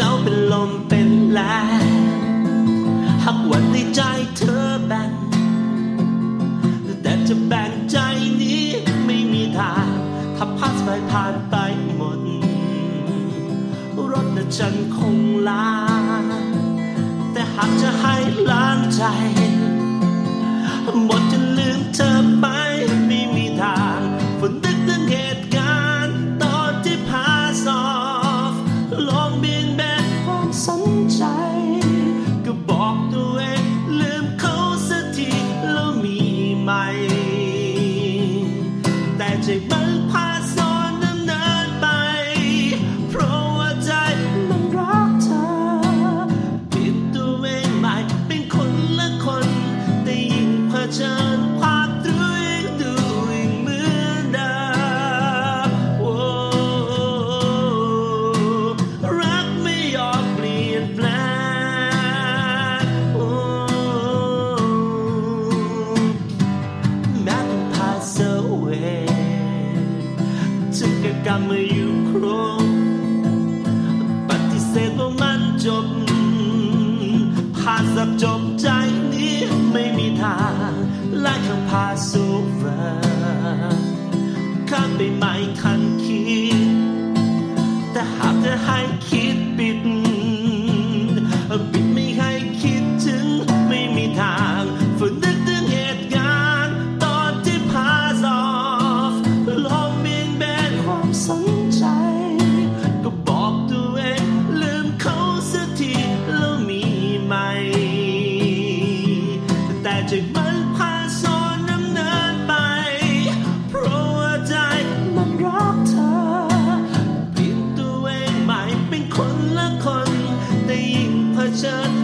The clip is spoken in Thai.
น้องเป็นลมเป็นแลหักวันในใจเธอแบ่งแต่จะแบ่งใจนี้ไม่มีทางถ้าพาสไปผ่านไปหมด รถนะฉันคงลา แต่หากจะให้ล้างใจ แต่ใจมันพาซ้อนดำเนินไป เพราะว่าใจมันรักเธอปิดตัวเองใหม่เป็นคนละคน แต่ยิ่งเผชิญ กับกำมือยู่ครบปฏิเสธว่ามันจบผ่านสับจบใจนี้ไม่มีทางและคำ pass over ข้ามไปไม่ทันคิด แต่หากจะให้คิดปิด ปิดไม่ให้ จะมันพาซอนน้ำเนินไป เพราะว่าใจมันรักเธอเปลี่ยนตัวเองใหม่เป็นคนละคน แต่ยิ่งเผชิญ